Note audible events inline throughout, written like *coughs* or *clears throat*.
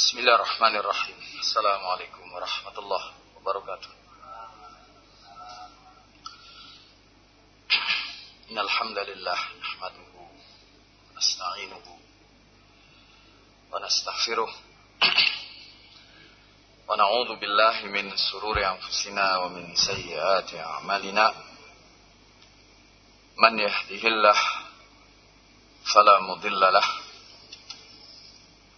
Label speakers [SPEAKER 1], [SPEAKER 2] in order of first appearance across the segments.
[SPEAKER 1] Bismillahirrahmanirrahim. Assalamualaikum warahmatullahi wabarakatuh. Innal hamdalillah nahmaduhu nasta'inuhu wa nastaghfiruh wa na'udzu billahi min sururi anfusina wa min sayyiati a'malina man yahdihillah fala mudilla lahu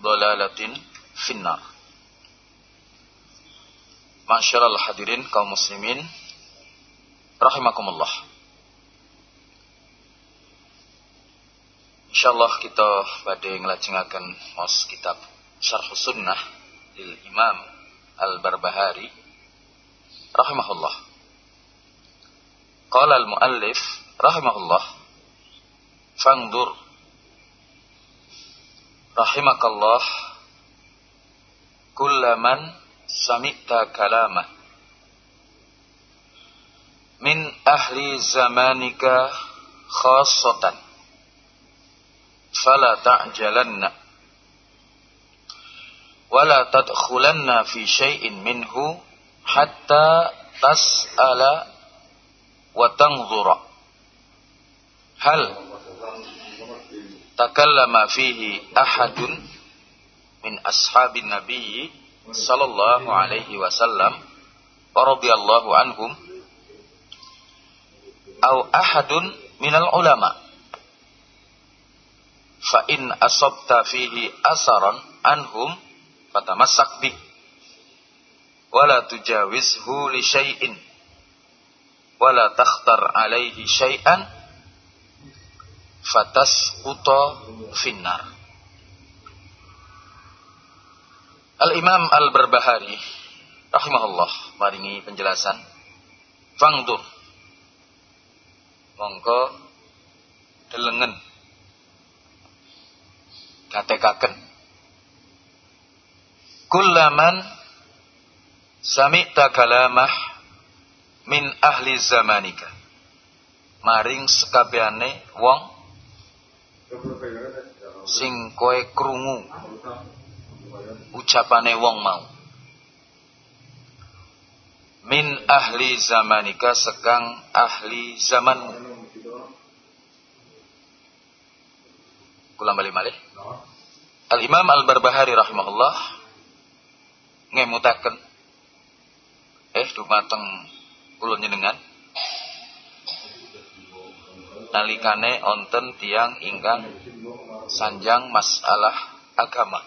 [SPEAKER 1] dolalatin finnar. Masyarakat hadirin kaum muslimin Rahimakumullah. Insyaallah kita pada ngelajengakan Mas kitab Syarh Sunnah Lil Imam Al-Barbahari Rahimahullah. Qala al-muallif Rahimahullah Fangdur rahimakallah kullaman sami'ta kalamah min ahli zamanika khassatan fala ta'jalanna wala tadkhulanna fi syai'in minhu hatta tas'ala wa tanzura hal takallama fihi ahadun min ashabin nabiyyi sallallahu alaihi wasallam wa radhiyallahu anhum au ahadun minal ulama. Fa in asabta fihi asaran anhum fatamassak bih. Wala tujawizhu li syai'in. Wala takhtar alaihi syai'an fatasquta finnar. Al-Imam Al-Barbahari rahimahullah maringi penjelasan. Fangdur mongko delengen. Katekaken kullaman sami'ta kalamah min ahli zamanika. Maring sekabehane wong sing kowe krungu. Ucapane wong mau. Min ahli zamanika sekang ahli zamanmu. Kula bali malih. Al Imam Al Barbahari rahimahullah ngemutaken. Eh dumateng kula jenengan nalikane onten tiang ingkang sanjang masalah agama.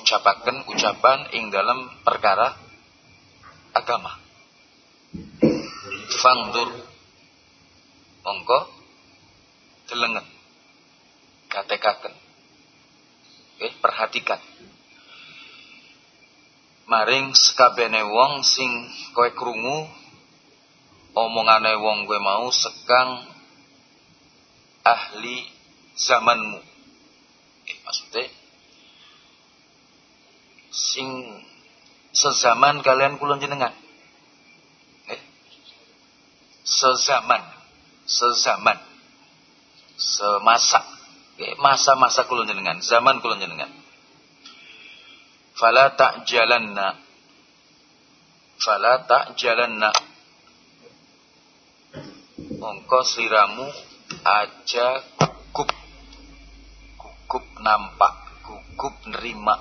[SPEAKER 1] Ucapaken ucapan ing dalam perkara agama. Fangdur mongko delengen. Katekaken. Eh perhatikan. Maring sekabene wong sing kowe krungu omongane wong gue mau sekang ahli zamanmu. Eh, maksudnya sing sezaman kalian kulon jenengan? Eh sezaman sezaman semasa. Eh, masa-masa kulon jenengan zaman kulon jenengan. Fala ta'jalanna fala ta'jalanna mongko sliramu aja gugup. Gugup nampak gugup nerima.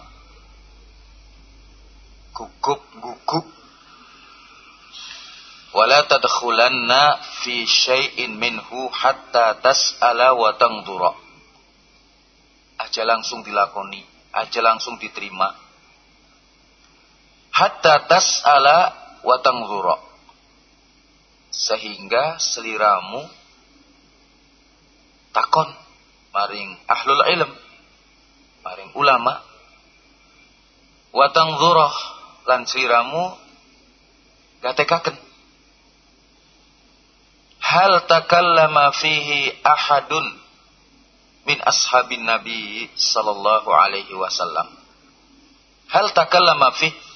[SPEAKER 1] Gugup gugup. Wala tadkhulanna fi syai'in minhu hatta tas'ala wa tangdura. Aja langsung dilakoni aja langsung diterima. Hatta tas'ala wa tangdura sehingga seliramu takon. Maring ahlul ilm. Maring ulama. Watang zurah lan seliramu gatekaken. Hal takallama fihi ahadun min ashabin nabi sallallahu alaihi wasallam. Hal takallama fihi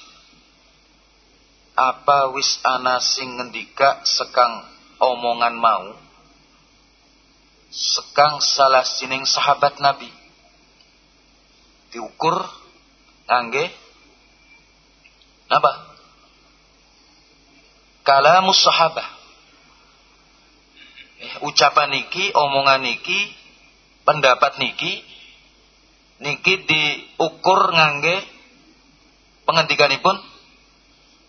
[SPEAKER 1] apa wis ana sing ngendika sekang omongan mau? Sekang salah sining sahabat Nabi. Diukur ngangge apa kalamus sahabah. Eh, ucapan niki omongan niki pendapat niki niki diukur ngangge pengendikanipun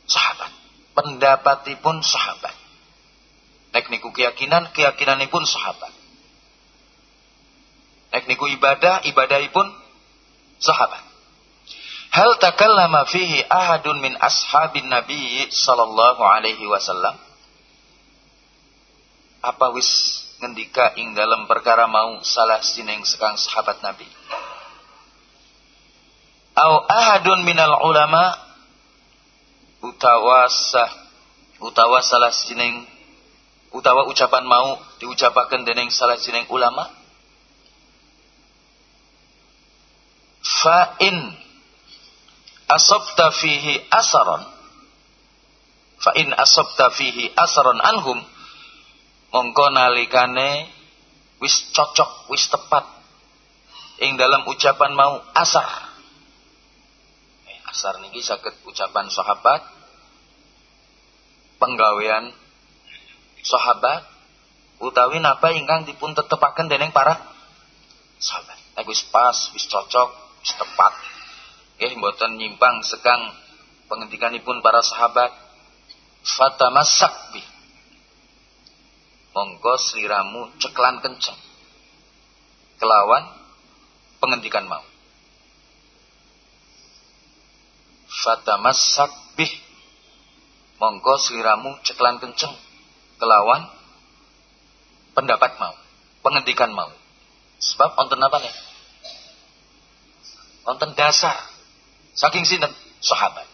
[SPEAKER 1] sahabat. Pendapatipun sahabat. Nek niku keyakinan, keyakinanipun sahabat. Nek niku ibadah, ibadahipun sahabat. Hal takallama fihi ahadun min ashabin nabi sallallahu alaihi wasallam? Apa wis ngendika ing dalam perkara mau salah sineng sekang sahabat nabi? Au ahadun minal ulama utawa sah utawa salah sining utawa ucapan mau diucapaken dening salah sining ulama. Fa in asabta fihi asaron. Fa in asabta fihi asaron anhum. Mongko nalikane wis cocok wis tepat. Ing dalam ucapan mau asar. Eh, asar niki saged ucapan sahabat penggawean sahabat utawi napa ingkang dipun tetepaken dening para sahabat. Nek wis pas, wis cocok, wis tepat. Nggih mboten nyimpang sekang pengendikanipun para sahabat. Fatamassak bi. Monggo sliramu ceklan kenceng. Kelawan pengendikan mau. Fatamassak bih monggo sliramu ceklan kenceng kelawan pendapat mau, pengendikan mau. Sebab onten apa nih? Onten dasar. Saking sinten sahabat.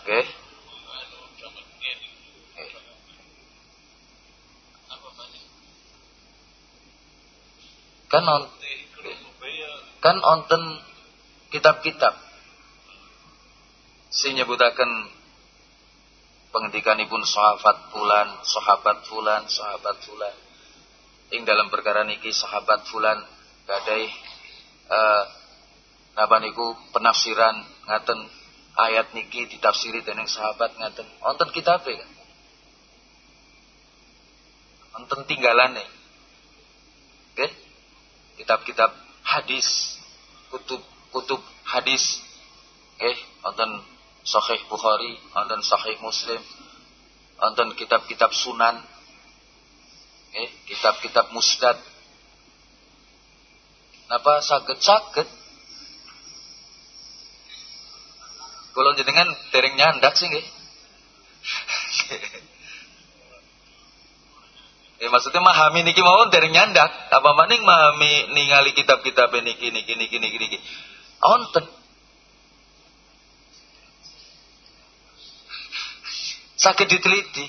[SPEAKER 1] Okay. Kan on, kan onten kitab-kitab si nyebutaken pengendikanipun sahabat fulan, sahabat fulan, sahabat fulan. Ing dalam perkara niki sahabat fulan gadai eh napa niku penafsiran ngaten ayat niki ditafsiri dening sahabat ngaten. Onten kitab kan. Onten tinggalane. Oke? Okay? Kitab-kitab hadis, kutub-kutub hadis. Eh, wonten Sahih Bukhari, wonten Sahih Muslim, wonten kitab-kitab sunan. Eh, kitab-kitab musnad. Napa saged-saged Kalau jenengan dereng nyandak sih nggih. Ya maksudnya memahami niki mau dereng nyandak, apa maning memahami ningali kitab-kitab niki niki niki niki niki. Onten. Sakit diteliti.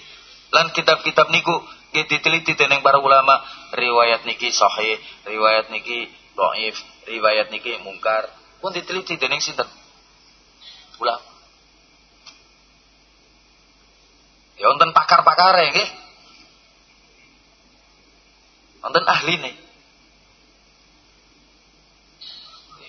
[SPEAKER 1] Lan kitab-kitab niku diteliti dening para ulama riwayat niki sahih, riwayat niki dhaif, riwayat niki mungkar pun diteliti dening sinten? ulama. Ya wonten pakar-pakar ya nggih. Wonten nih.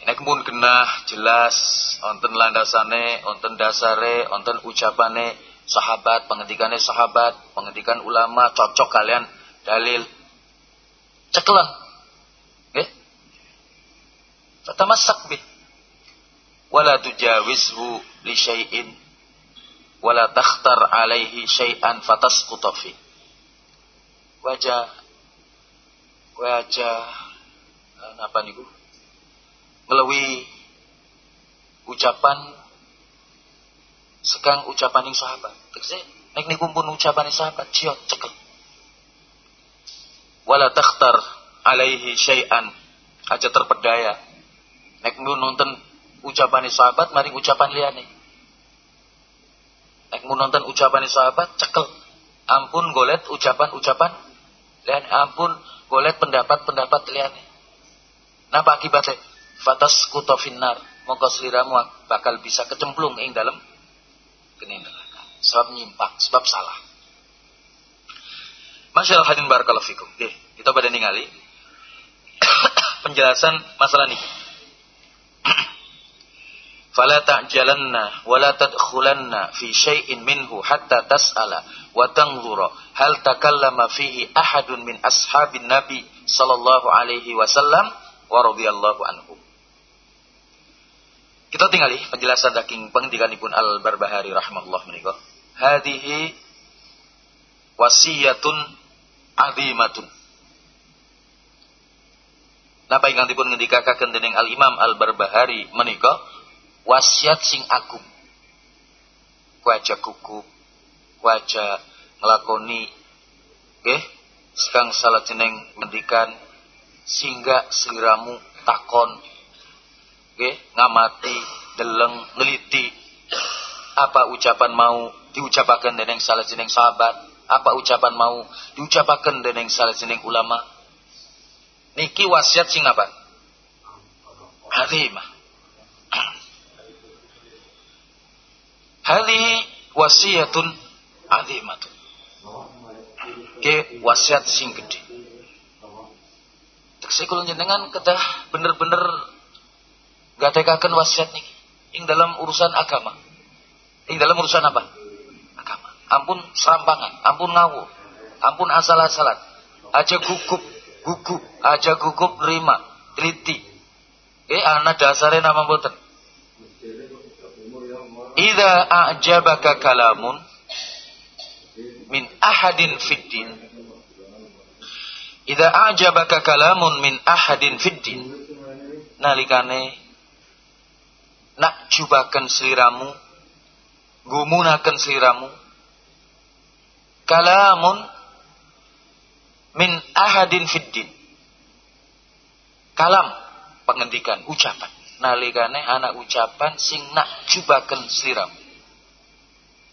[SPEAKER 1] Nek pun genah jelas wonten landasane, wonten dasare, wonten ucapane sahabat, pengendikane sahabat, pengendikan ulama cocok kalian dalil. Ceklen. Nggih. Tatamassak bih wala tujawizhu li syai'in wala takhtar alaihi syai'an fatasquta fi wajah wajah apa niku? Melalui ucapan sekang ucapan yang sahabat. Tegese nek niku pun ucapan yang sahabat ciot cekel. Wala takhtar alaihi syai'an. Aja terpedaya. Nek nonton ucapan sahabat mari ucapan liane nek mau nonton ucapan sahabat cekel. Ampun golet ucapan-ucapan liane ampun golet pendapat-pendapat liane napa akibatnya? Fatas kuto finnar. Mongko seliramu bakal bisa kecemplung ing dalam kening sebab nyimpang sebab salah. Masyaallah hadirin barakallahu fikum. Oke, kita pada ningali *coughs* penjelasan masalah Fala ta'jalanna wa la tadkhulanna fi syai'in minhu hatta tas'ala wa tanzura hal takallama fihi ahadun min ashabin nabi sallallahu alaihi wasallam wa radhiyallahu anhu. Kita tinggali penjelasan daking pengendikanipun Al-Barbahari rahimahullah menika. Hadhihi wasiyatun azimatun. Napa ingkang dipun ngendikakaken dening Al-Imam Al-Barbahari menika wasiat sing agung. Wajah kuku wajah ngelakoni nggih sekang salah jeneng mendikan sehingga seliramu takon nggih ngamati deleng ngeliti. Apa ucapan mau diucapakan dening salah jeneng sahabat? Apa ucapan mau diucapakan dening salah jeneng ulama? Niki wasiat sing apa? Azimah Hadhihi wasiyatun azimatun. Ke wasiat sing gede. Tekse kula jenengan kedah bener-bener gatekaken wasiat niki ing dalam urusan agama. Ing dalam urusan apa? Agama. Ampun serampangan, ampun ngawur, ampun asal-asalan. Aja gugup, gugup, aja gugup rima, teliti. Eh anak dasare nama boten. Idza a'jabaka kalamun min ahadin fiddin Idza a'jabaka kalamun min ahadin fiddin nalikane nak jubakan seliramu gumunakan seliramu. Kalamun min ahadin fiddin kalam pengendikan ucapan nalikane anak ucapan sing nak jubaken siram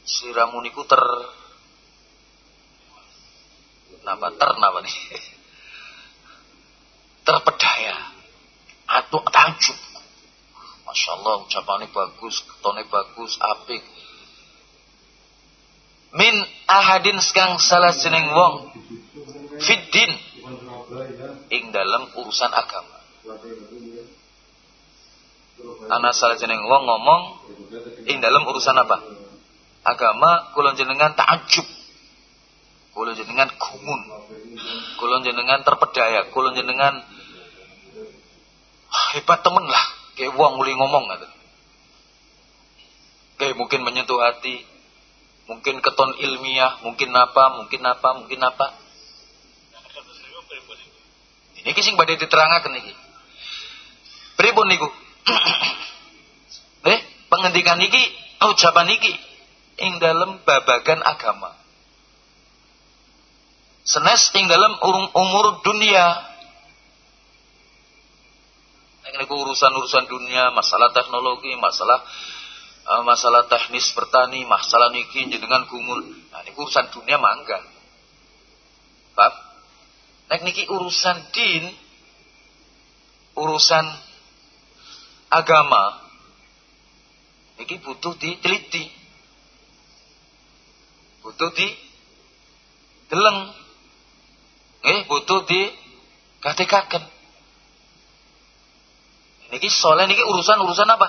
[SPEAKER 1] siramu niku ter. Napa? Ter napa nih *laughs* terpedaya. Atau takjub. Masya Allah ucapannya bagus, ketone bagus, apik. Min ahadin sekang salah seneng wong fiddin ing dalam urusan agama anak salah jeneng wong ngomong ing dalam urusan apa? Agama kulon jenengan takjub. Kulon jenengan gumun. Kulon jenengan terpedaya, kulon jenengan hebat temen lah, kayak wong muli ngomong gitu. Kayak mungkin menyentuh hati, mungkin keton ilmiah, mungkin apa, mungkin apa, mungkin apa. Ini kisah badai diterangkan ini. Pripun niku? *coughs* eh, pengendikan niki ucapan niki ing dalam babagan agama. Senes ing dalam umur dunia. Ini urusan-urusan dunia, masalah teknologi, masalah uh, masalah teknis bertani, masalah niki dengan gumul. Nah, ini urusan dunia mangga. Paham? Nek niki urusan din, urusan agama, niki butuh diteliti. Butuh di deleng. Eh, butuh di katekaken. Niki soleh niki urusan-urusan apa?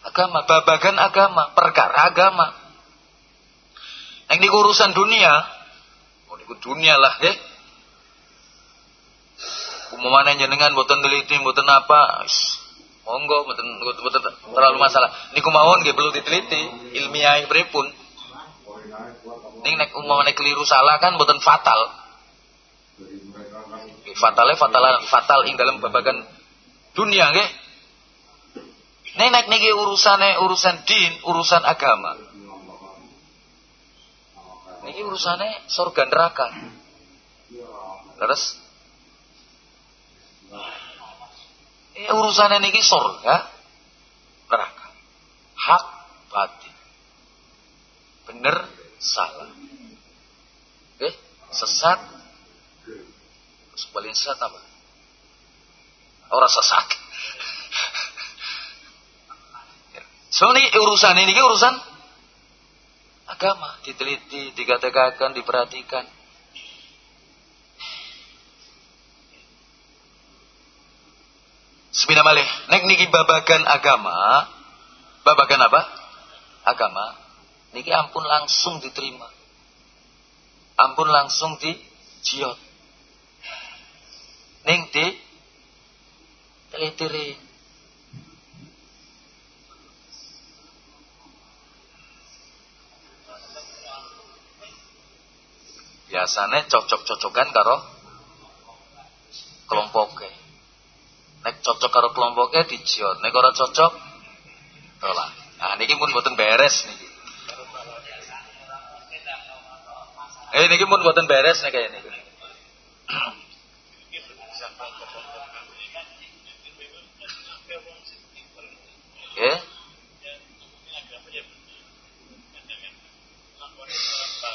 [SPEAKER 1] Agama, babagan agama, perkara agama. Yang urusan dunia, oh niku dunia lah, eh. Umumane jenengan boten teliti, boten apa, monggo boten boten terlalu masalah. Niku mawon nggih perlu diteliti, ilmiah pripun. Ning nek umumane keliru salah kan boten fatal. Fatalnya fatal fatal ing dalam babagan dunia nggih. Nek nek niki urusane urusan din, urusan agama. Niki urusane surga neraka. Terus Eh urusannya niki surga neraka. Hak batin. Bener salah. Eh, sesat. Sebaliknya sesat apa? Orang sesat. So ini urusan ini urusan agama, diteliti, dikatakan, diperhatikan. Sebenarnya malih, nek niki babagan agama, babagan apa? Agama. Niki ampun langsung diterima. Ampun langsung dijiot. Ning di telitiri. Biasanya cocok-cocokan karo kelompoknya. Nek cocok karo kelompoknya dijiot, nek ora cocok tolak. Nah niki pun boten beres niki. Eh niki pun boten beres nek kaya niki. Oke.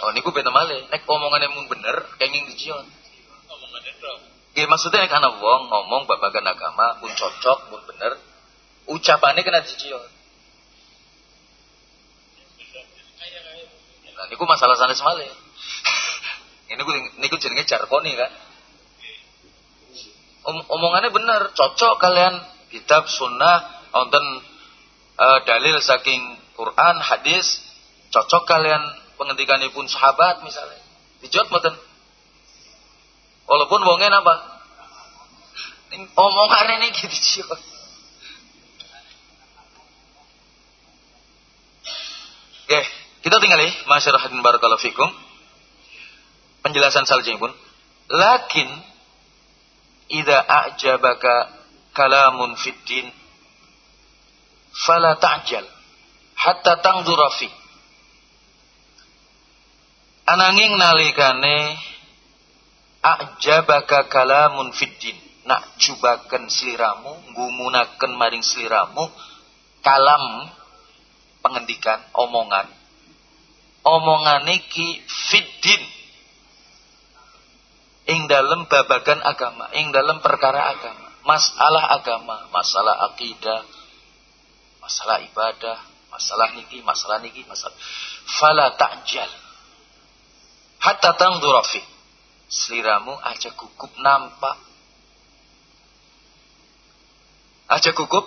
[SPEAKER 1] Oh niku beda malih. Nek omongane mun bener kenging dijiot. Gak maksudnya karena wong ngomong babagan agama pun cocok pun bener ucapannya kena dijiot. Nah, niku masalah sana semale. *laughs* Ini gue niku jenenge jarkoni kan. Om, omongannya bener, cocok kalian kitab sunnah wonten uh, dalil saking Quran, hadis, cocok kalian pengendikanipun sahabat misalnya. Dijawab mboten? Walaupun wongnya apa? Omongan ini gitu sih. Oke, kita tinggal nih, masyarakat barakallahu fikum. Penjelasan pun. Lakin idza a'jabaka kalamun fid din fala ta'jal hatta tangdura fi. Ananging nalikane a'jabaka kalamun fiddin. Nak jubaken sliramu ngumunaken maring sliramu kalam pengendikan omongan. Omongan iki fiddin. Ing dalam babagan agama ing dalam perkara agama masalah agama masalah akidah masalah ibadah masalah niki masalah niki masalah. Fala ta'jal. Hatta tangdura fi Seliramu aja gugup nampak. Aja gugup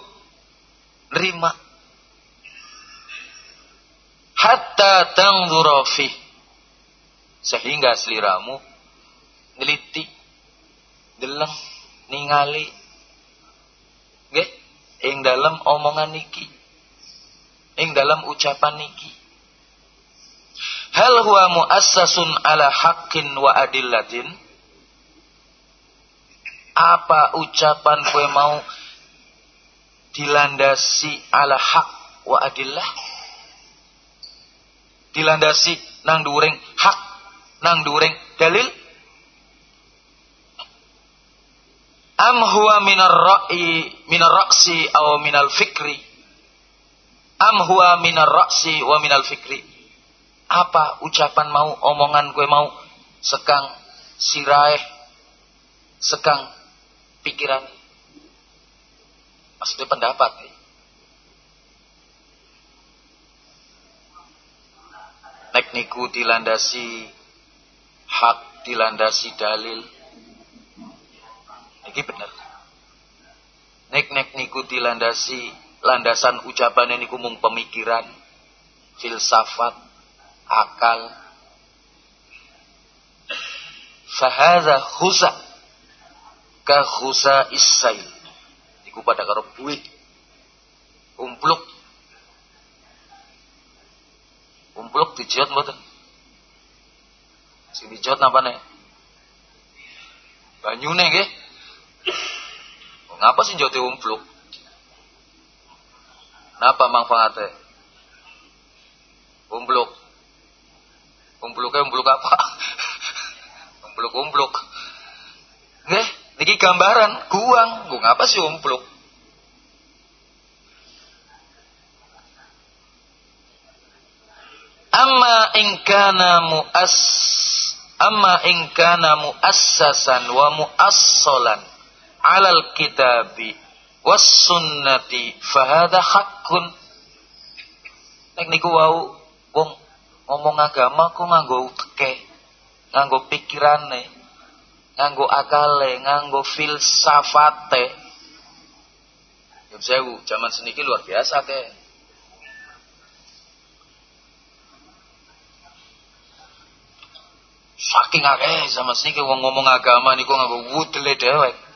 [SPEAKER 1] nerima. Hatta tangdura Sehingga seliramu neliti, deleng, ningali. Nggih, ing dalam omongan niki. Ing dalam ucapan niki. Hal huwa muassasun ala haqqin wa adillatin? Apa ucapan kue mau dilandasi ala hak wa adillah? Dilandasi nang during hak nang during dalil? Am huwa minar ra'i minar ra'si aw minal fikri? Am huwa minar ra'si wa minal fikri apa ucapan mau omongan gue mau? Sekang siraeh sekang pikiran. Maksudnya pendapat. Nih. nek niku dilandasi hak dilandasi dalil. Iki bener. Nek nek niku dilandasi landasan ucapan niku mung pemikiran filsafat akal. Fahadha khusa ka khusa isail iku pada karo buih umpluk. Umpluk dijot mboten? Sing dijot nih banyune nggih. Ngapa sih jote umpluk? Napa manfaatnya? Umpluk. Umpluknya umpluk apa? umpluk-umpluk. Nggih, niki gambaran guang. Gua ngapa sih umpluk? Amma ingkana muas amma ingkana muassasan wa muassalan alal kitabi was sunnati fahada hakun nek niku wau wong ngomong agama ku nganggo teke nganggo pikirane nganggo akale nganggo filsafate ya sewu zaman seniki luar biasa ke saking akeh zaman seniki wong ngomong agama niku nganggo wudele dhewek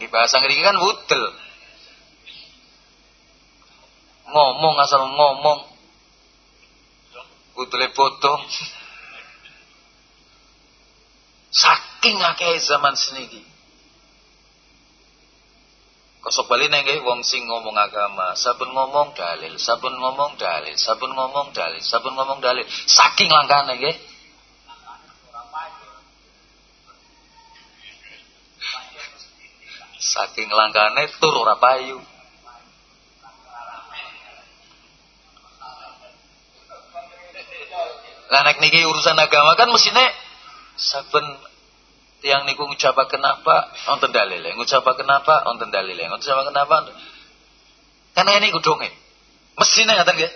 [SPEAKER 1] di bahasa ngeriki kan wudel. Ngomong asal ngomong. Wudele potong. Saking akeh zaman seniki. Kosok bali nggih wong sing ngomong agama, sabun ngomong dalil, sabun ngomong dalil, sabun ngomong dalil, sabun ngomong dalil. Saking langkane nggih. Saking langkane tur ora payu. Lah nek niki urusan agama kan mesine saben tiang niku ngucapaken apa wonten dalile, ngucapaken apa wonten dalile, ngucapaken apa kan ini kudunge. Mesine ngaten nggih.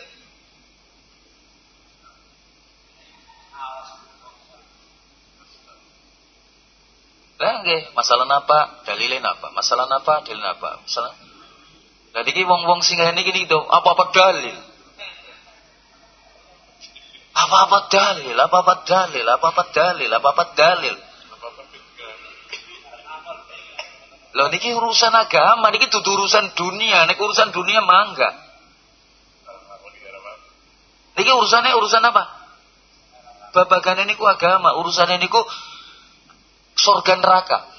[SPEAKER 1] Lah nggih, masalah napa? Dalile napa? Masalah napa? Dalil napa? Masalah Lah iki wong-wong sing ngene iki apa-apa dalil. Apa-apa dalil, apa-apa dalil, apa-apa dalil, apa-apa dalil. Loh niki urusan agama, niki dudu urusan dunia, niki urusan dunia mangga. Niki urusannya urusan apa? Babagan ini ku agama, urusannya niku surga neraka.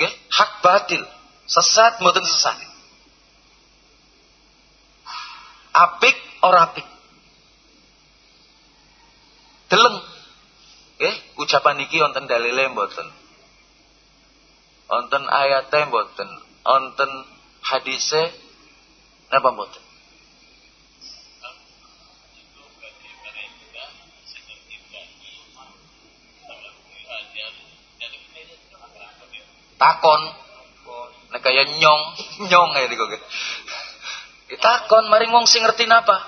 [SPEAKER 1] Nggih, hak batil, sesat mboten sesat. Apik ora apik. Deleng. Nggih, ucapan niki wonten dalile mboten. Wonten ayate mboten, wonten hadise napa mboten? takon nek kaya nyong *laughs* nyong ya digo takon maring wong sing ngerti napa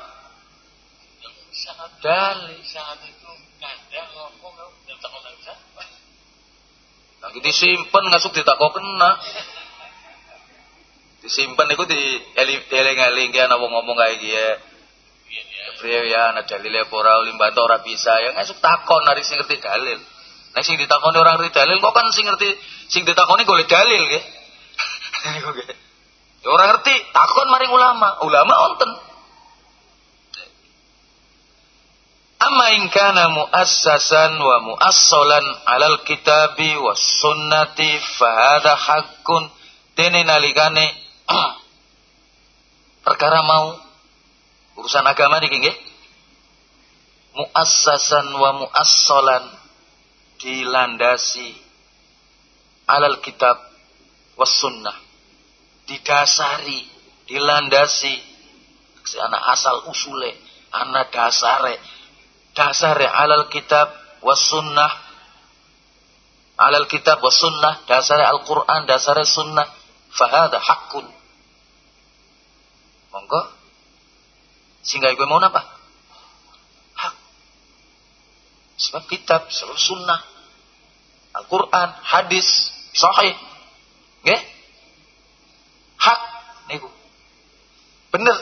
[SPEAKER 1] sangat dalil sangat itu kadang ngomong takon siapa lagi disimpan ngasuk ditakok kena disimpan itu di eling-eling ya wong ngomong kayak gitu Priya ya, ana dalile apa ora limbata ora bisa ya ngasuk takon hari sing ngerti dalil. Nek sing ditakoni orang ngerti dalil kok kan sing ngerti sing ditakoni golek dalil. *laughs* Ya ora ngerti, takon maring ulama. Ulama wonten. Amma in kana muassasan wa muassalan alal kitabi was sunnati fa hadha haqqun. Dene nalikane *clears throat* perkara mau urusan agama niki nggih muassasan wa muassalan dilandasi alal kitab was sunnah. Didasari dilandasi. Si anak asal usule anak dasare dasare alal kitab was sunnah. Alal kitab was sunnah dasare Al-Quran dasare sunnah. Fahada hakun monggo. Sehingga ibu mau apa? Hak. Sebab kitab sebab sunnah. Al-Quran hadis sahih. Nggih? Hak. Niku bener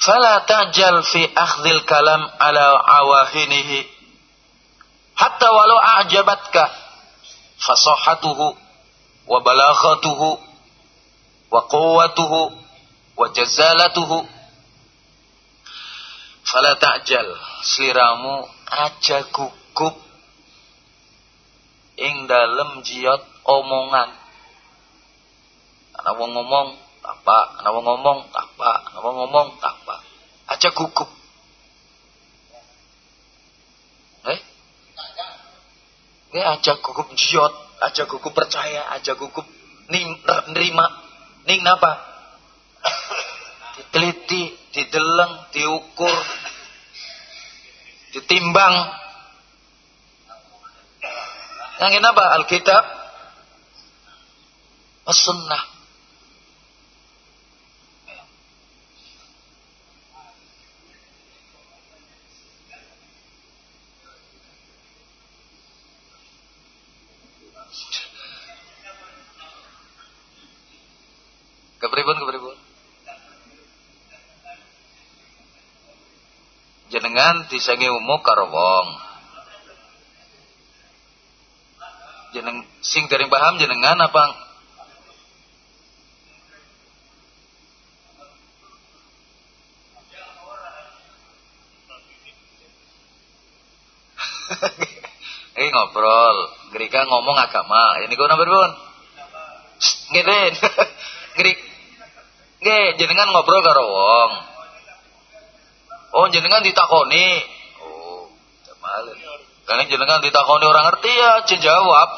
[SPEAKER 1] fala tajal fi akhdhil kalam ala awahinihi. Hatta walau a'jabatka fasahatuhu wa balaghatuhu wa quwwatuhu wa jazalatuhu. Fala ta'jal sliramu aja gugup. Ing dalem jiot omongan. Ana wong ngomong apa ana wong ngomong apa ana wong ngomong apa aja gugup. Eh? Eh aja gugup jiot aja gugup percaya aja gugup nerima. Ning napa? Diteliti dideleng diukur ditimbang. Yang ini apa? Alkitab? As-Sunnah Kepripun kepripun? Disengi umum karo wong. Jeneng sing dereng paham jenengan apa *laughs* Eh ngobrol, Gerika ngomong agama. Ini kau nomor pun. Ngeden. *laughs* Gerik Nggih, jenengan ngobrol karo wong. Oh, jenengan ditakoni. Oh, jamalen. Kan jenengan ditakoni orang ngerti ya, jawab.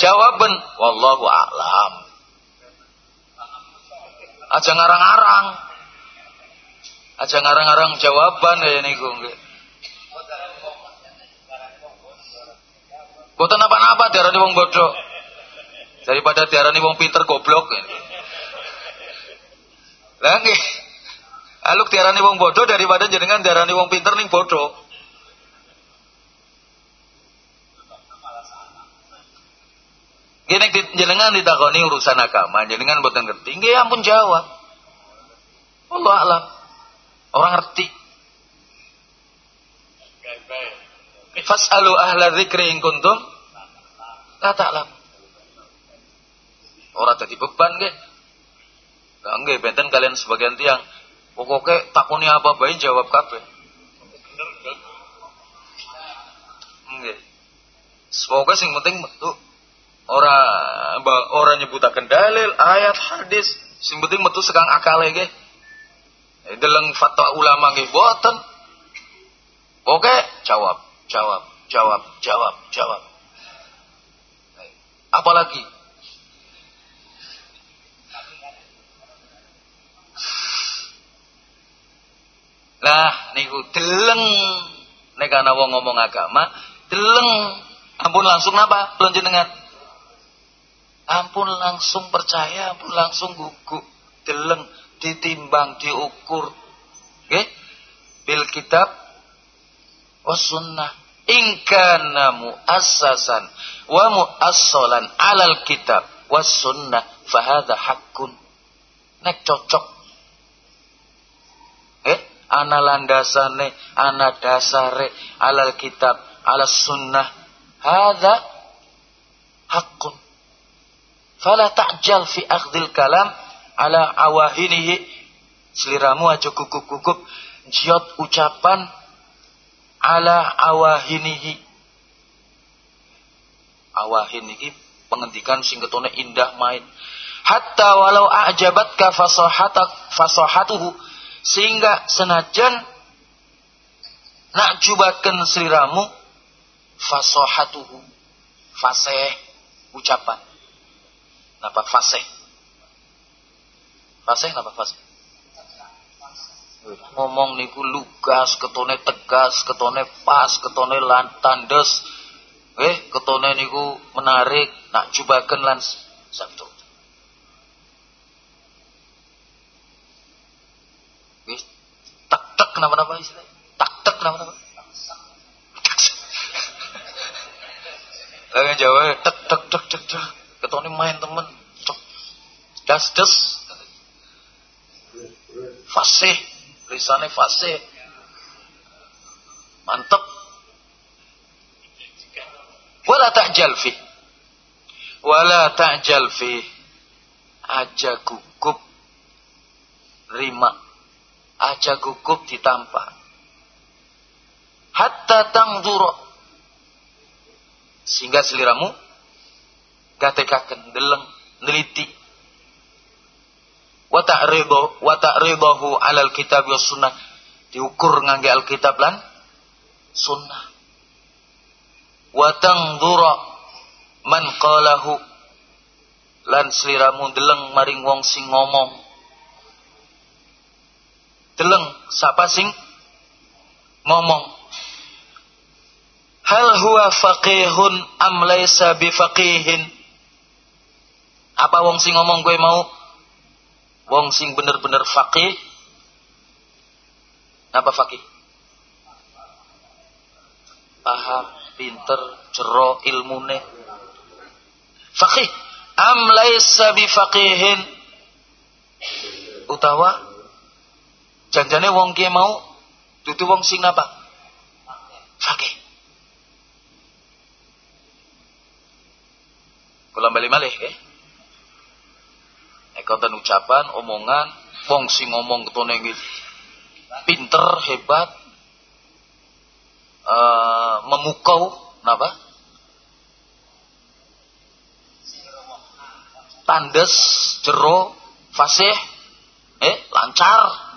[SPEAKER 1] Jawaban, wallahu a'lam. Aja ngarang-ngarang. Aja ngarang-ngarang jawaban ya niku nggih. Boten apa-apa darani wong bodoh. Daripada diarani wong pinter goblok. Lah nggih. Aluk diarani wong bodoh daripada jenengan diarani wong pinter ning bodoh. Gini jenengan ditakoni urusan agama, jenengan boten ngerti, nggih ampun jawab. Allah alam. Orang ngerti. Fas'alu ahla dzikri in kuntum la ta'lam. Orang jadi beban nggih. Lah nggih benten kalian sebagian tiang pokoknya takuni apa bae jawab kabeh. Nggih. Semoga sing penting metu ora ora nyebutaken dalil, ayat, hadis, sing penting metu sekang akale nggih. Eh, deleng fatwa ulama nggih boten. Oke, jawab, jawab, jawab, jawab, jawab. Apalagi Lah niku deleng nek ana wong ngomong agama, deleng ampun langsung napa belum jenengan? Ampun langsung percaya, ampun langsung guguk, deleng ditimbang, diukur. Nggih? Bil kitab was sunnah. In kana muassasan wa muassalan alal kitab was sunnah fahadha haqqun. Nek cocok ana landasane ana dasare alal kitab ala sunnah. Hadza haqqun. Fala ta'jal fi akhdil kalam ala awahinihi. Seliramu aja gugup-gugup. Jiot ucapan ala awahinihi. Awahin iki pengendikan sing ketone indah main. Hatta walau a'jabatka fasahatak fasahatuhu sehingga senajan nak jubaken sliramu fasahatuhu. Fasih ucapan. Napa fasih. Fasih napa fasih. Ngomong niku lugas ketone tegas ketone pas ketone lantandes eh ketone niku menarik nak jubaken lan sabtu wis tak tak kenapa napa istilah tak tak kenapa napa Lagi Jawa tek tek tek tek tek ketone main temen das das fasih Tulisannya fasih. Mantap. Wala ta'jal fi. Wala ta'jal fi. Aja gugup. Rima. Aja gugup ditampa. Hatta tangduro. Sehingga seliramu gatekaken deleng neliti. Wa ta'ridahu wa ta'ridahu 'alal kitab was sunnah. Diukur ngangge alkitab lan sunnah. Wa tangdura man qalahu. Lan sliramu deleng maring wong sing ngomong deleng sapa sing ngomong? Hal huwa faqihun am laisa bifaqihin? Apa wong sing ngomong gue mau? Wong sing bener-bener fakih apa fakih paham pinter jero ilmune. Fakih am laisa faqihin utawa janjane wong ki mau dudu wong sing apa fakih kula bali malih eh Ekatan ucapan, omongan, wong sing ngomong ketone pinter, hebat, uh, memukau, napa? Tandes, jero, fasih, eh, lancar.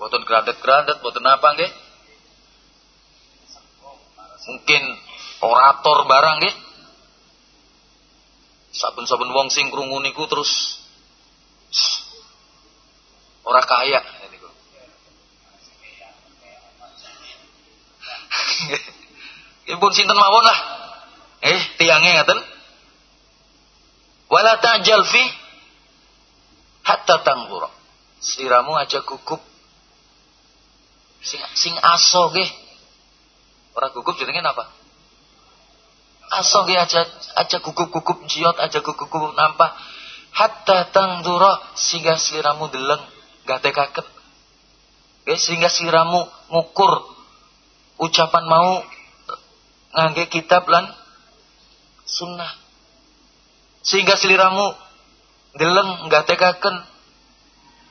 [SPEAKER 1] Boten grandet-grandet, boten apa nggih? Mungkin orator barang nggih. Saben-saben wong sing krungu niku terus *sniffs* Orang kaya. *laughs* Ibu sinten mawon lah. Eh, tiangnya ngaten. Wala ta'jal fi hatta tanggura. Siramu aja gugup. Sing sing aso nggih. Ora gugup jenenge apa? Aso nggih aja aja gugup-gugup jiot aja gugup-gugup nampak hatta tangdura sehingga seliramu deleng gatekaken ya, sehingga seliramu ngukur ucapan mau ngangge kitab lan sunnah. Sehingga seliramu deleng gatekaken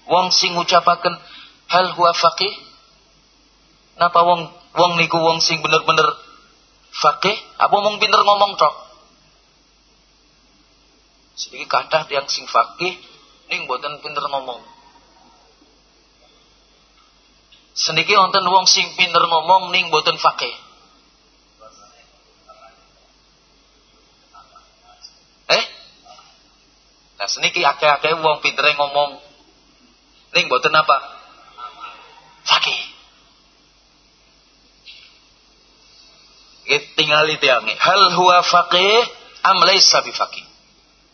[SPEAKER 1] wong sing ngucapaken hal huwa faqih napa wong wong niku wong sing bener-bener faqih apa mung pinter ngomong tok sedikit kadah yang sing fakih ning boten pinter ngomong. Sedikit wonten wong sing pinter ngomong ning boten fakih. Eh? Nah seniki akeh-akeh wong pinter ngomong ning boten apa? Fakih. Tinggali tiangi. Hal huwa faqih am laisa bifaqih?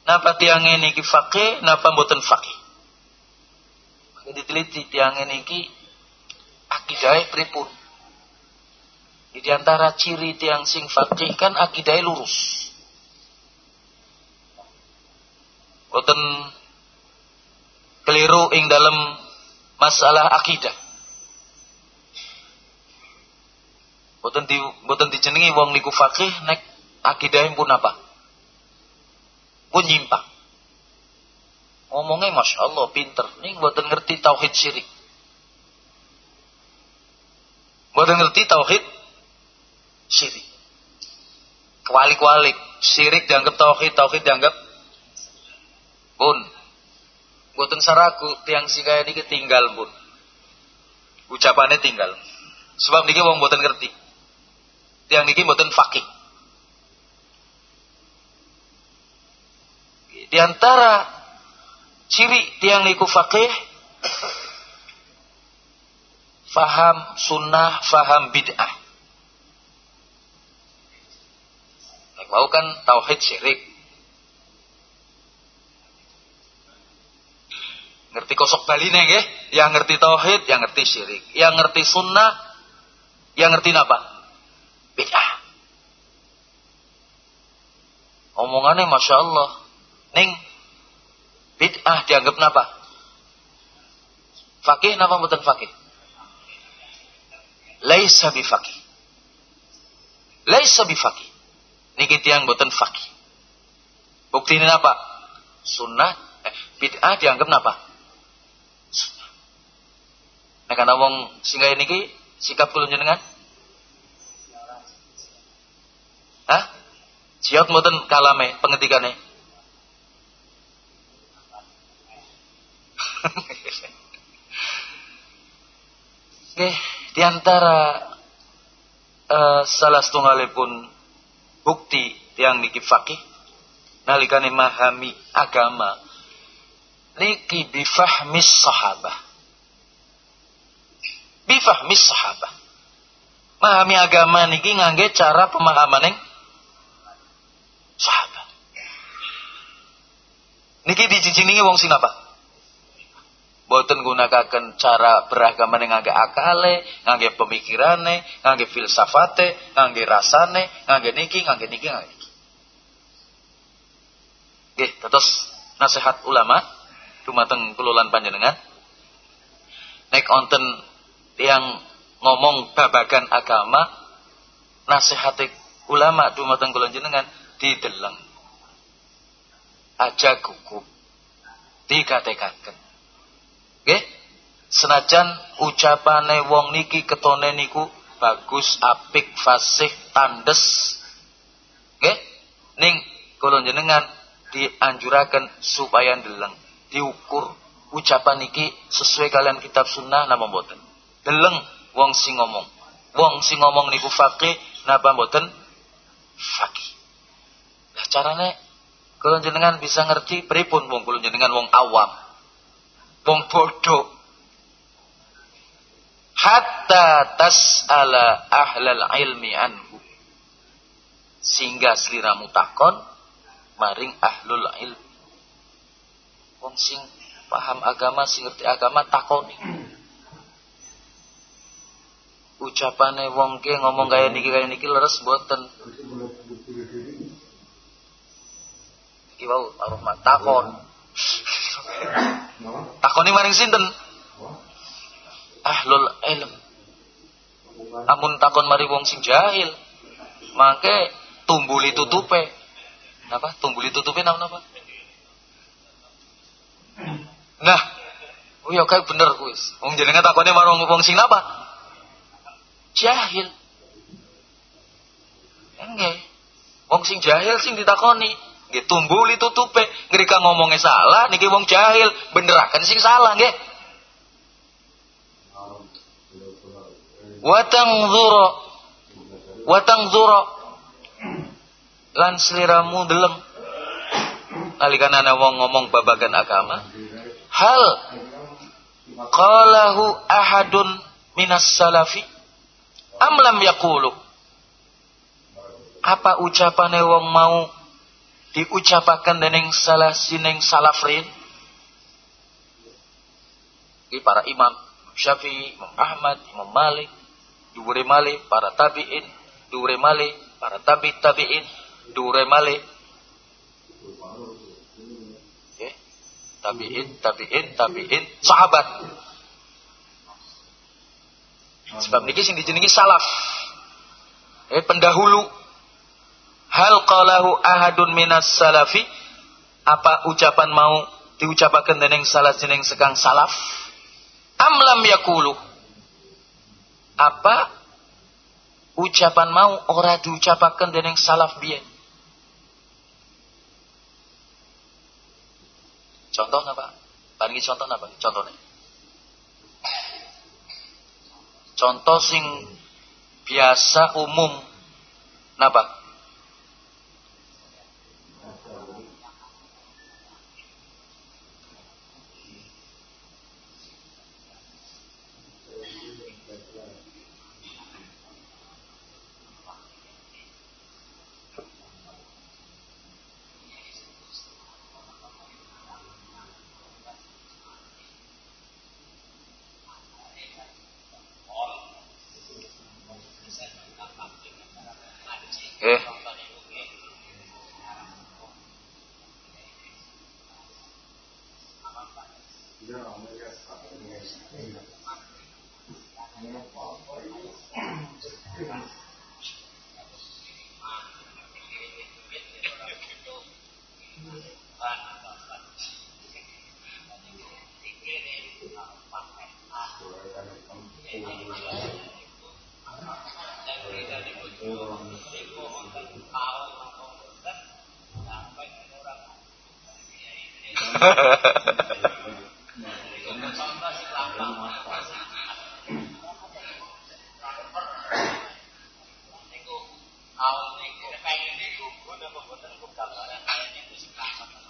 [SPEAKER 1] Napa tiang ini ki fakih, napa mboten fakih? Diteliti tiang ini ki akidai pripun. Di antara ciri tiang sing fakih kan akidai lurus. Mboten keliru ing dalam masalah akidah. Mboten di mboten dijenengi wong niku fakih nek akidah pun apa? pun nyimpang. Ngomongnya Masya Allah pinter. Ini buatan ngerti tauhid syirik. Buatan ngerti tauhid syirik. Kualik-kualik. syirik dianggap tauhid, tauhid dianggap pun. Boten saraku tiang kaya ini ketinggal pun. Ucapannya tinggal. Sebab niki wong boten ngerti. Tiang niki boten fakih. Di antara ciri tiang niku fakih faham sunnah, faham bid'ah. Mau kan tauhid syirik. Ngerti kosok baline nggih, yang ngerti tauhid, yang ngerti syirik, yang ngerti sunnah, yang ngerti apa? Bid'ah. Omongannya Masya Allah. Ning, bid'ah dianggap napa? Fakih napa mboten fakih? Laisa bifaqih. Laisa bifaqih. Niki tiang boten fakih. Bukti ini apa? Sunnah, eh, bid'ah dianggap apa? Sunnah. Nah karena wong singgah ini sikap kulun jenengan? Hah? Siap mboten kalame pengetikane? *laughs* Oke. Di antara uh, salah setunggalipun bukti yang niki fakih nalikane memahami agama niki bifahmis sahabah bifahmis sahabah memahami agama niki ngangge cara pemahaman yang sahabat niki dijijingi wong sing apa Boten gunakaken cara beragama yang ngangge akale, ngangge pemikirane, ngangge filsafate, ngangge rasane, ngangge niki, ngangge niki, ngangge niki. Oke, terus nasihat ulama dumateng kululan panjenengan. Nek onten yang ngomong babagan agama, nasihat ulama dumateng kululan jenengan dideleng. Aja gugup. Dikatekaken Nggih. Senajan ucapane wong niki ketone niku bagus, apik, fasih, tandes. Nggih. Ning kula jenengan dianjuraken supaya ndeleng, diukur ucapan niki sesuai kalian kitab sunnah napa mboten. Deleng wong sing ngomong. Wong sing ngomong niku faqih napa mboten? Faqih. Carane kula jenengan bisa ngerti pripun wong kula jenengan wong awam? Wong bodoh. Hatta tas'ala ahlal ilmi anhu. Sehingga seliramu takon maring ahlul ilmi. Wong sing paham agama sing ngerti agama takoni. Ucapane wong ke ngomong kaya niki kaya niki leres boten iki wau arep takon Takoni maring sinten? Ahlul ilm. Amun takon mari wong sing jahil, mangke tumbuli tutupe. Napa? Tumbuli tutupe nama napa? Nah, oh ya kayak bener kuis. Wong jenengan takone marang wong sing napa? Jahil. Enggak. Wong sing jahil sing ditakoni. Nggih tumbuli tutupe, ngrika ngomongnya salah niki wong jahil, benderakan sing salah nggih. Watang zuro Lan seliramu delem Nalikan ana wong ngomong babagan agama. Hal Qalahu ahadun minas salafi? Amlam yakulu Apa ucapannya wong mau diucapakan dening salah sineng salafrin di para imam Syafi'i, Imam Ahmad, Imam Malik, dure male para tabi'in, dure male para tabi tabi'in, dure male okay. tabi'in, tabi'in, tabi'in, sahabat. Sebab niki sing dijenengi salaf. Eh pendahulu Hal qalahu ahadun minas salafi? Apa ucapan mau diucapakan dening salah sining sekang salaf? Amlam yakulu? Apa ucapan mau ora diucapakan dening salaf biyen? Contoh apa? Paringi contoh apa? Contohnya. Contoh sing biasa umum napa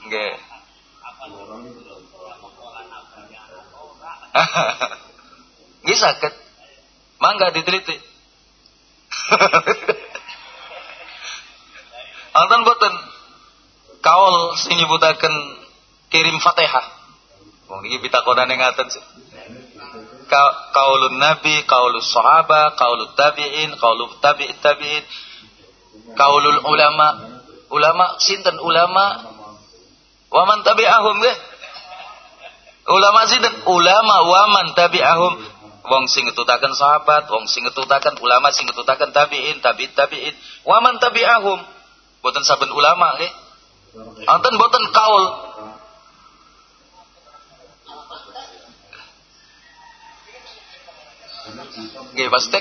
[SPEAKER 1] Nggih. Nggih saged. Mangga diteliti. Wonten boten kaul sing nyebutaken kirim Fatihah. Wong iki pitakonane ngaten sih. Ka kaulun nabi, kaulus sahaba, kaulut tabi'in, kaulut tabi' tabi'in, kaulul ulama. Ulama sinten ulama waman tabi'ahum nggih. Ulama sinten ulama waman tabi'ahum wong sing ngetutaken sahabat, wong sing ngetutaken ulama sing ngetutaken tabi'in, tabi'in tabi'in, waman tabi'ahum. Boten saben ulama nggih. Wonten boten kaul Nggih pasti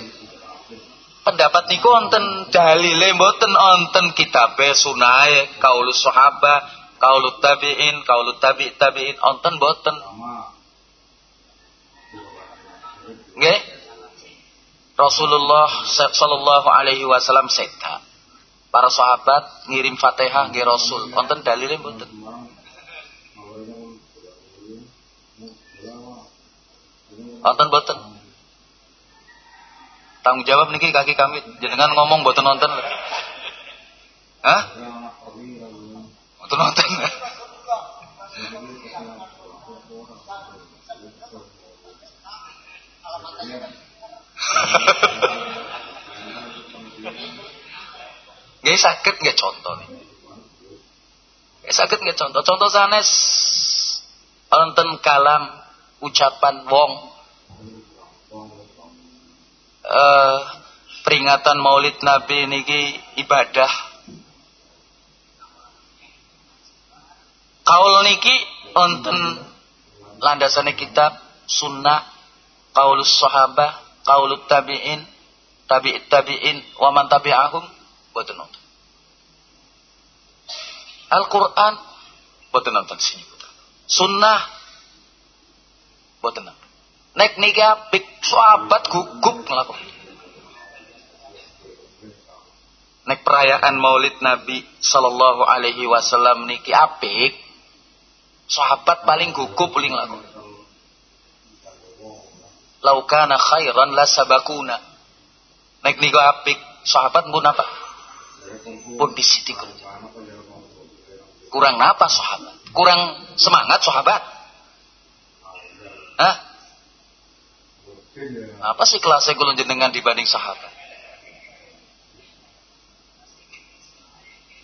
[SPEAKER 1] pendapat niku wonten dalile mboten wonten kitabe sunahe kaulus sahabat kaulut tabiin kaulut tabi tabiin wonten mboten. Nggih. Rasulullah sallallahu alaihi wasallam seda para sahabat ngirim Fatihah nggih Rasul. Wonten dalile mboten? Wonten mboten Tanggung jawab niki kaki kami jenengan ngomong buat nonton. Hah? Buat nonton. Gak sakit gak contoh nih. Gak sakit gak contoh. Contoh sanes wonten kalam ucapan wong uh, peringatan Maulid Nabi niki ibadah. Kaul niki wonten landasane kitab sunnah kaulus sahabah kaulut tabi'in tabi'it tabi'in wa man tabi'ahum boten nonton. Al-Qur'an boten nonton sini Sunnah boten nonton. Nek niki apik sahabat gugup ngelakon. Nek perayaan Maulid Nabi sallallahu alaihi wasallam niki apik, sahabat paling gugup paling lakon. Laukana khairan la sabakuna. Nek niku apik, sahabat pun apa? Pun disitikun. Kurang apa sahabat? Kurang semangat sahabat? Hah? Apa sih kelasnya kulon jenengan dibanding sahabat?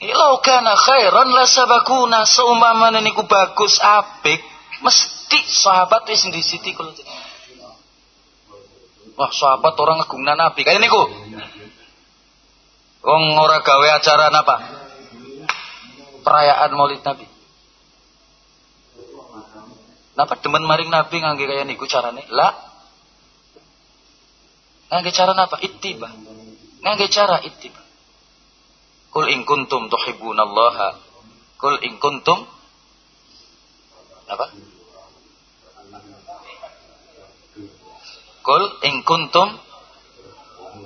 [SPEAKER 1] Ilau kana khairan la sabakuna seumpama niku bagus apik mesti sahabat wis di siti kulon jenengan. Wah, sahabat orang ngegungna Nabi. Kayak niku. Wong ora gawe acara napa? Perayaan Maulid Nabi. Napa demen maring Nabi ngangge kaya niku carane? Lah, Ngangge cara apa? Ittiba. Ngangge cara ittiba. Kul in kuntum tuhibbunallaha. Kul in kuntum Apa? Kul in kuntum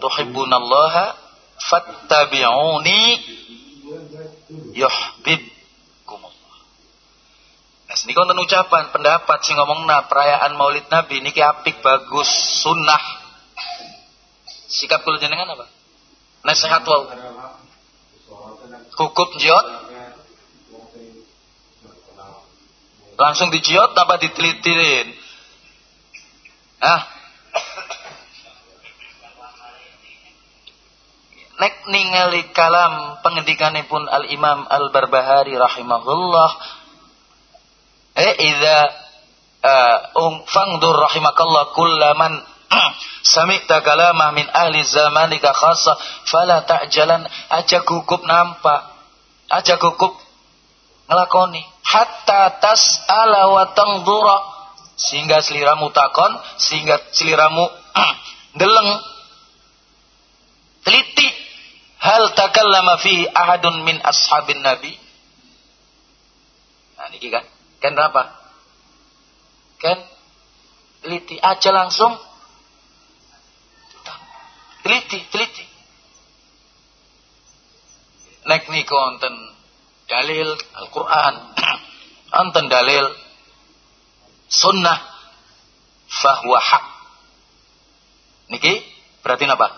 [SPEAKER 1] tuhibbunallaha fattabi'uni yuhibbukumullah. Nah, sini konten ucapan, pendapat sing ngomongna perayaan Maulid Nabi niki apik bagus, sunnah. Sikap kula jenengan apa? Nasihat wau. Hukum jiot. Langsung dijiot apa ditelitirin? Ah, nek ningali kalam pengendikanipun Al Imam Al Barbahari rahimahullah eh idza uh, um, fangdur rahimakallah kullaman sami'ta kalamah min ahli zamanika khassa fala ta'jalan aja gugup nampak aja gugup ngelakoni hatta tas'ala wa tangdura sehingga seliramu takon sehingga seliramu *clears throat* deleng teliti Hal takallama fihi ahadun min ashabin nabi? Nah, ini kan. Kan apa? Kan teliti aja langsung. Teliti, teliti. Nek niku wonten dalil Al-Qur'an, *clears throat* wonten dalil sunnah fahuwa hak. Niki berarti apa?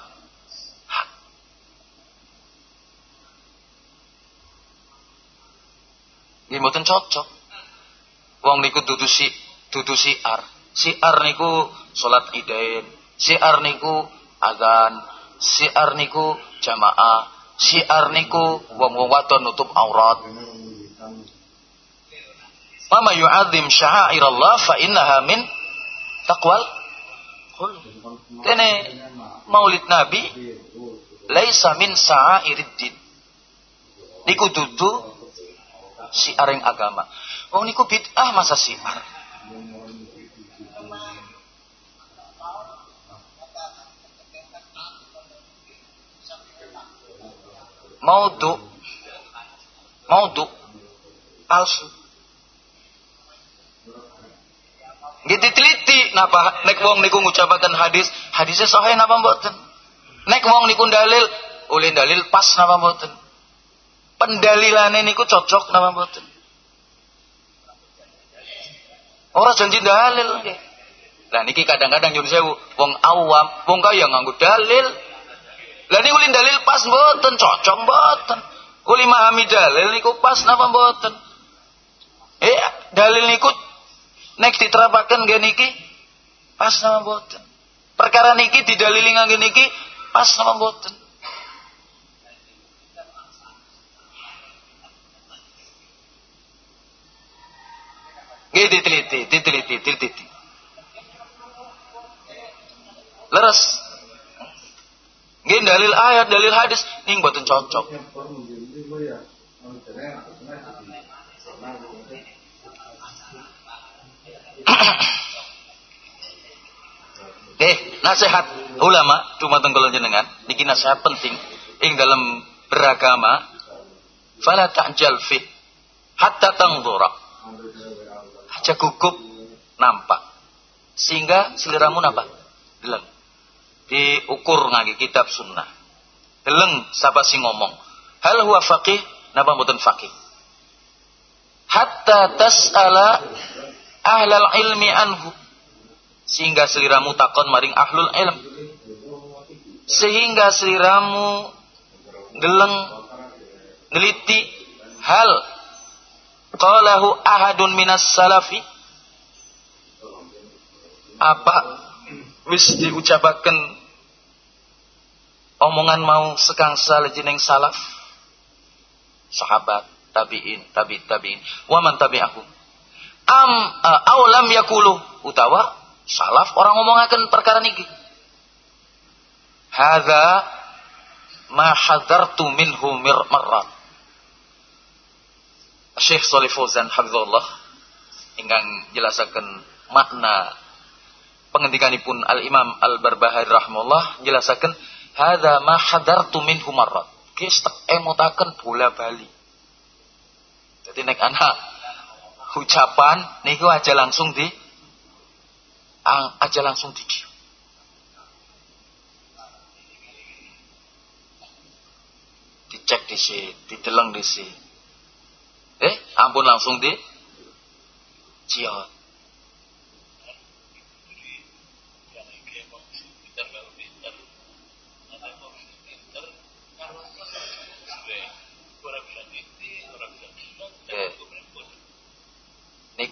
[SPEAKER 1] Nggih mboten cocok. Wong niku dudu si dudu siar. Siar niku salat idain. Siar niku azan. Siar niku jamaah. Siar niku wong-wong wadon nutup aurat. Mama yu'adzim sya'airallah fa innaha min taqwal Kene maulid Nabi laisa min sa'airiddin. Niku dudu siar yang agama. Oh niku bid'ah masa siar. Maudu Maudu palsu. Gitu teliti napa nek wong niku ngucapaken hadis, hadisnya sahih napa mboten? Nek wong niku dalil, ulin dalil pas napa mboten? pendalilane niku cocok nama mboten ora janji dalil lah niki kadang-kadang nyuwun sewu wong awam wong kaya nganggo dalil lah niku dalil pas mboten cocok mboten uli mahami dalil niku pas napa mboten eh dalil niku nek diterapaken nggih niki pas napa mboten perkara niki didalili ngangge niki pas napa mboten Nggih diteliti, diteliti, diteliti. Leres. Nggih dalil ayat, dalil hadis. Ning mboten cocok. *coughs* Eh, nasihat ulama cuma tenggelam jenengan. Niki nasihat penting. Ing dalam beragama fala ta'jal fi hatta tangdura aja gugup nampak. Sehingga seliramu nampak deleng diukur ngagi kitab sunnah. Deleng siapa sih ngomong? Hal huwa faqih napa mboten faqih? Hatta tas'ala ahlal ilmi anhu. Sehingga seliramu takon maring ahlul ilm. Sehingga seliramu deleng neliti hal. Qalahu ahadun minas salafi. Apa wis diucapaken omongan mau sekang salejeng salaf sahabat tabiin tabi tabiin. Wa man tabi'ahum am uh, aw lam yakulu? Utawa salaf orang ngomongaken perkara niki. Hadza ma hadartu minhu marrat. Syekh Salih Fauzan hafizahullah ingkang jelasaken makna pengendikanipun Al Imam Al Barbahari rahimahullah jelasaken hadza ma hadartu minhu marrat. Kis tak emotaken bola bali. Jadi nek anak ucapan niku aja langsung di aja langsung di dicek di si, dideleng di si. Eh, ampun langsung di ciot.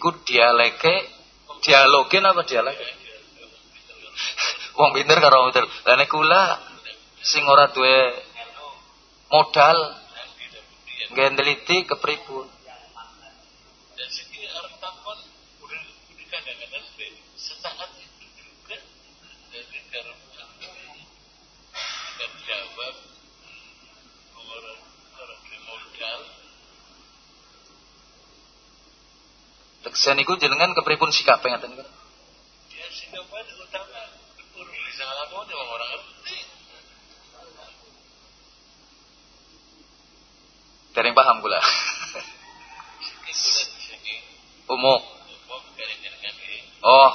[SPEAKER 1] Niku dialeke dialogin apa dialek wong pinter karo pinter. Lah nek kula sing ora duwe modal nggih neliti kepripun Teksen iku jenengan kepripun sikap ngaten niku? Ya sikap utama urus bisa nglakoni wong ora ngerti. Dereng paham kula. Umum. Oh.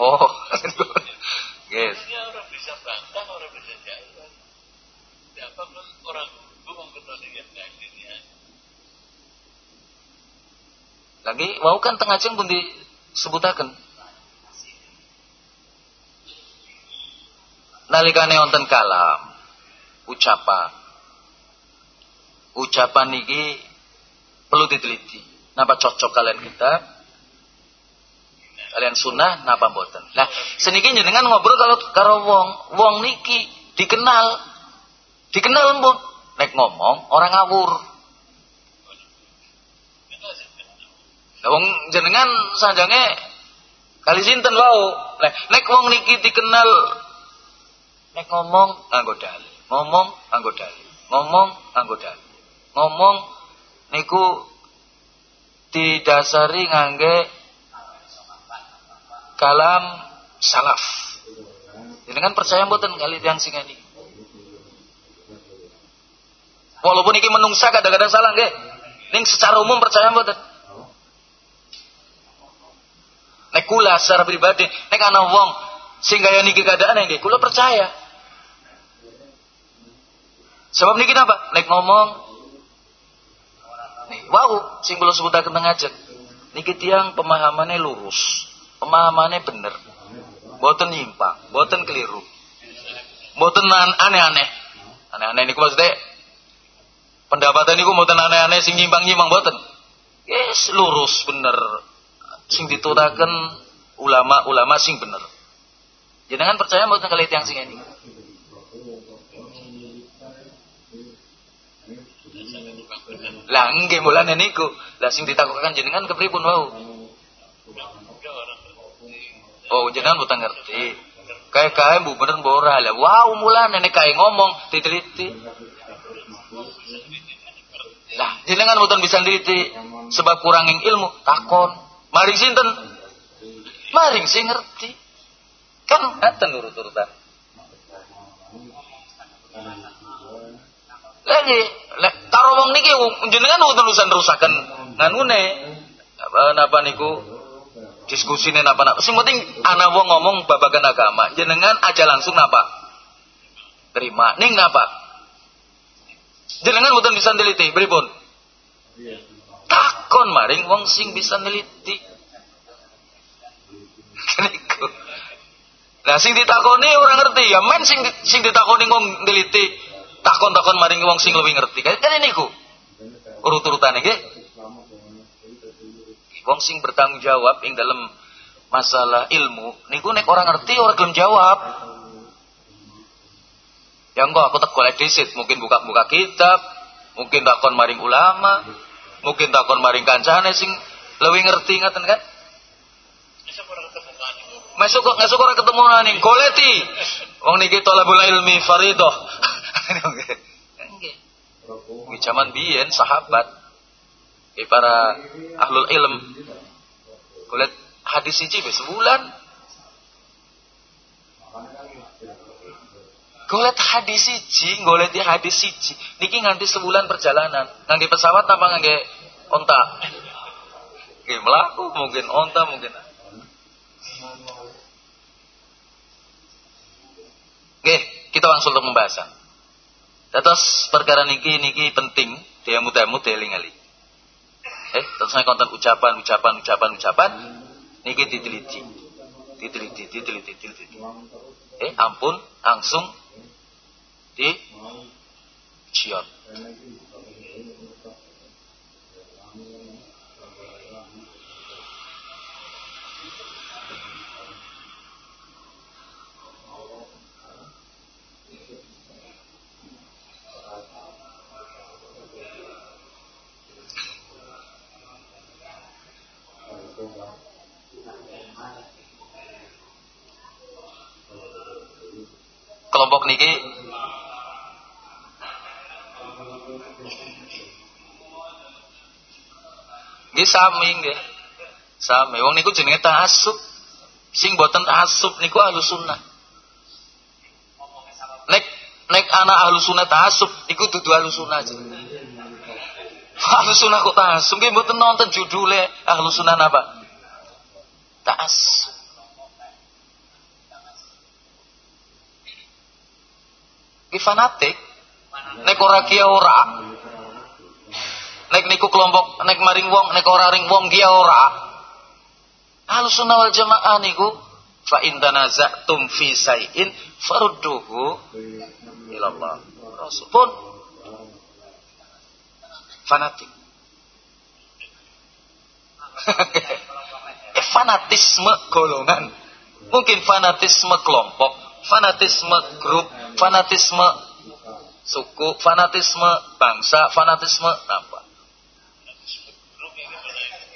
[SPEAKER 1] Oh. *laughs* Yes. Orang bisa bantah, orang bisa jawab. Siapa pun orang ngomong ketemu dia Lagi mau kan tengah jeng pun disebutakan. Nalikane wonten kalam ucapan. Ucapan niki perlu diteliti. Napa cocok kalian kita? Kalian sunnah napa mboten? Nah, seniki jenengan ngobrol kalau karo wong, wong niki dikenal. Dikenal mbok nek ngomong orang ngawur. Wong jenengan sanjange kali sinten wau. Nek nek wong niki dikenal nek ngomong nganggo dalil. Ngomong nganggo dalil. Ngomong nganggo dalil. Ngomong niku didasari ngangge kalam salaf. Jenengan percaya mboten kali tiang sing? Walaupun iki menungsa kadang-kadang salah nggih. Ning secara umum percaya mboten? Nek kula secara pribadi, nek ana wong sing kaya niki keadaan nggih, kula percaya. Sebab niki napa? Nek ngomong nih, wow, sing kula sebutaken ngajak. Niki tiang pemahamannya lurus, pemahamannya bener. Boten nyimpang, boten keliru. Boten aneh-aneh. Aneh-aneh niku maksudnya pendapatan niku boten aneh-aneh sing nyimpang-nyimpang boten. Yes, lurus bener sing dituraken ulama-ulama sing bener. Jenengan percaya mboten kali tiang sing ini? Lah nggih mulane niku. Lah sing ditakokaken jenengan kepripun wau? Oh, jenengan mboten ngerti. Kayak kae bu bener mbok ora lah. Wow, mulane nek kae ngomong diteliti. Lah, jenengan mboten bisa neliti sebab kuranging ilmu, takon. Maring sinten? Maring sing ngerti. Kan ngaten urut-urutan. Lagi, lek karo wong niki jenengan wonten urusan rusaken nganune apa napa niku diskusine napa napa. Sing penting ana wong ngomong babagan agama, jenengan aja langsung napa? Terima. Ning napa? Jenengan mboten bisa neliti, pripun? Takon maring wong sing bisa neliti nah sing ditakoni orang ngerti. Ya men sing sing ditakoni wong neliti takon-takon maring wong sing lebih ngerti. Kan niku. Urut-urutane nggih. Wong sing bertanggung jawab ing dalam masalah ilmu niku nek orang ngerti orang gelem jawab. Ya enggak aku tak disit mungkin buka-buka kitab mungkin takon maring ulama mungkin takon maring kancane sing lebih ngerti ngaten kan Masuk kok ngasuk ora ketemu nani goleti. Wong niki tolabul ilmi. Nggih. zaman biyen sahabat eh, para ahlul ilm golet hadis siji wis sebulan. Golet hadis siji, golet hadis siji. Niki nganti sebulan perjalanan. Ngangge pesawat apa ngangge onta. Oke, melaku mungkin onta mungkin. Oke, kita langsung untuk pembahasan. Terus perkara niki niki penting dia mudah mudah ali. Eh, terus saya konten ucapan, ucapan, ucapan, ucapan. Niki diteliti, diteliti, diteliti, diteliti. Eh, ampun, langsung di cion. kelompok niki Nggih sami nggih. Sami. Wong niku jenenge ta'assub. Sing boten ta'assub niku ahlus sunnah. Nek nek anak ahlus sunnah ta'assub niku dudu ahlus sunnah jenenge. *laughs* Ahlus sunnah kok ta'assub nggih mboten nonton judule ahlus sunnah napa? Ta'assub. Ki fanatik. Nek ora kia ora. Nek niku kelompok nek maring wong nek ora ring wong kia ora. Ahlus sunnah wal jamaah niku fa in tanazatum fi sayin farudduhu ila Allah. Rasul pun fanatik. eh, *laughs* fanatisme golongan. Mungkin fanatisme kelompok, fanatisme grup, fanatisme suku, fanatisme bangsa, fanatisme apa?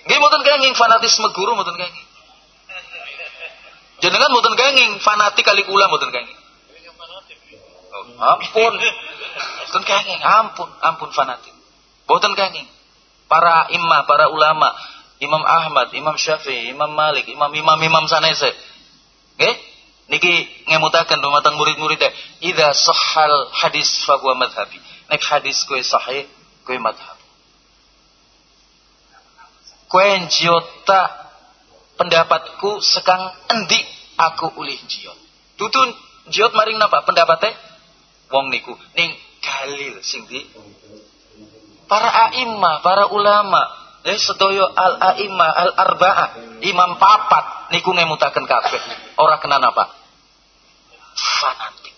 [SPEAKER 1] Nggih mboten kenging fanatisme guru mboten kenging. Jenengan mboten kenging fanatik kali kula mboten kenging. Oh, ampun. Mboten kenging, ampun, ampun fanatik. Mboten kenging. Para imam, para ulama, Imam Ahmad, Imam Syafi'i, Imam Malik, Imam Imam Imam sanese. Nggih? Niki ngemutaken dumateng murid-murid Idza sahhal hadis fa huwa madhhabi. Nek hadis kowe sahih, kowe madhhab. Kowe njiyota pendapatku sekang endi aku ulih njiyot. Tutun njiyot maring napa pendapatnya? Wong niku ning galil sing di para a'immah, para ulama, eh sedaya al a'immah, al arba'ah, imam papat niku ngemutaken kabeh. Ora kena napa? Fanatik.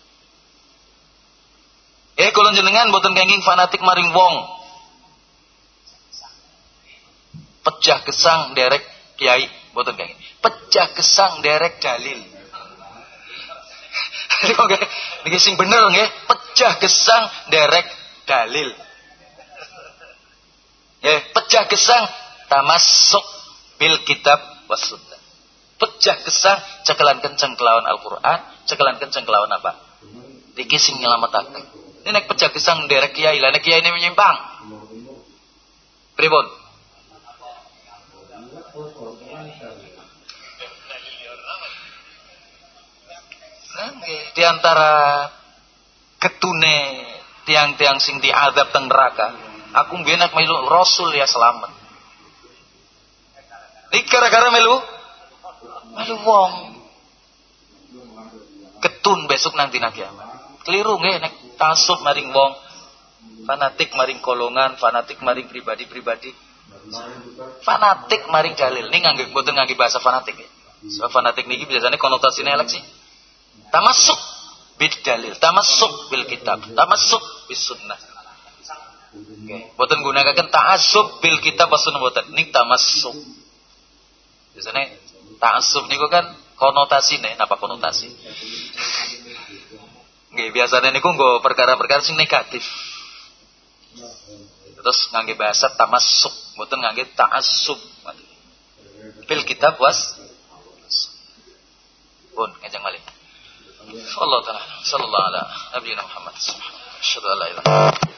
[SPEAKER 1] Eh kula jenengan boten kenging fanatik maring wong. Pecah gesang derek kiai boten kenging. Pecah gesang derek dalil. *laughs* Niki sing bener nggih, pecah gesang derek dalil. Ya, pecah gesang tamasuk bil kitab was sunnah. Pecah gesang cekelan kenceng kelawan Al-Qur'an, cekelan kenceng kelawan apa? Niki sing nyelametaken. Ini nek pecah gesang derek kiai, lah nek kiai ini menyimpang. Pripun? Di antara ketune tiang-tiang sing diadab teng neraka, aku nek melu Rasul ya selamat. Iki gara-gara melu melu wong. Ketun besok nanti nak kiamat. Keliru nggih nek tasub maring wong. Fanatik maring kolongan, fanatik maring pribadi-pribadi. Fanatik maring dalil. Ini ngangge mboten ngangge bahasa fanatik ya. So, fanatik niki biasanya konotasinya elek sih. Tamasuk bil dalil, tamasuk bil kitab, tamasuk bis sunnah. Okay. Boten gunakan ta'assub bil kitab was sunnah boten. Ini tamasuk. Biasanya ta'assub niku kan konotasi nih, napa konotasi? Nggih, biasanya niku nggo perkara-perkara sing negatif. Terus ngangge bahasa tamasuk, boten ngangge ta'assub. Bil kitab was pun ngajeng malih. Allah taala sallallahu ala nabiyina Muhammad. Asyhadu an la ilaha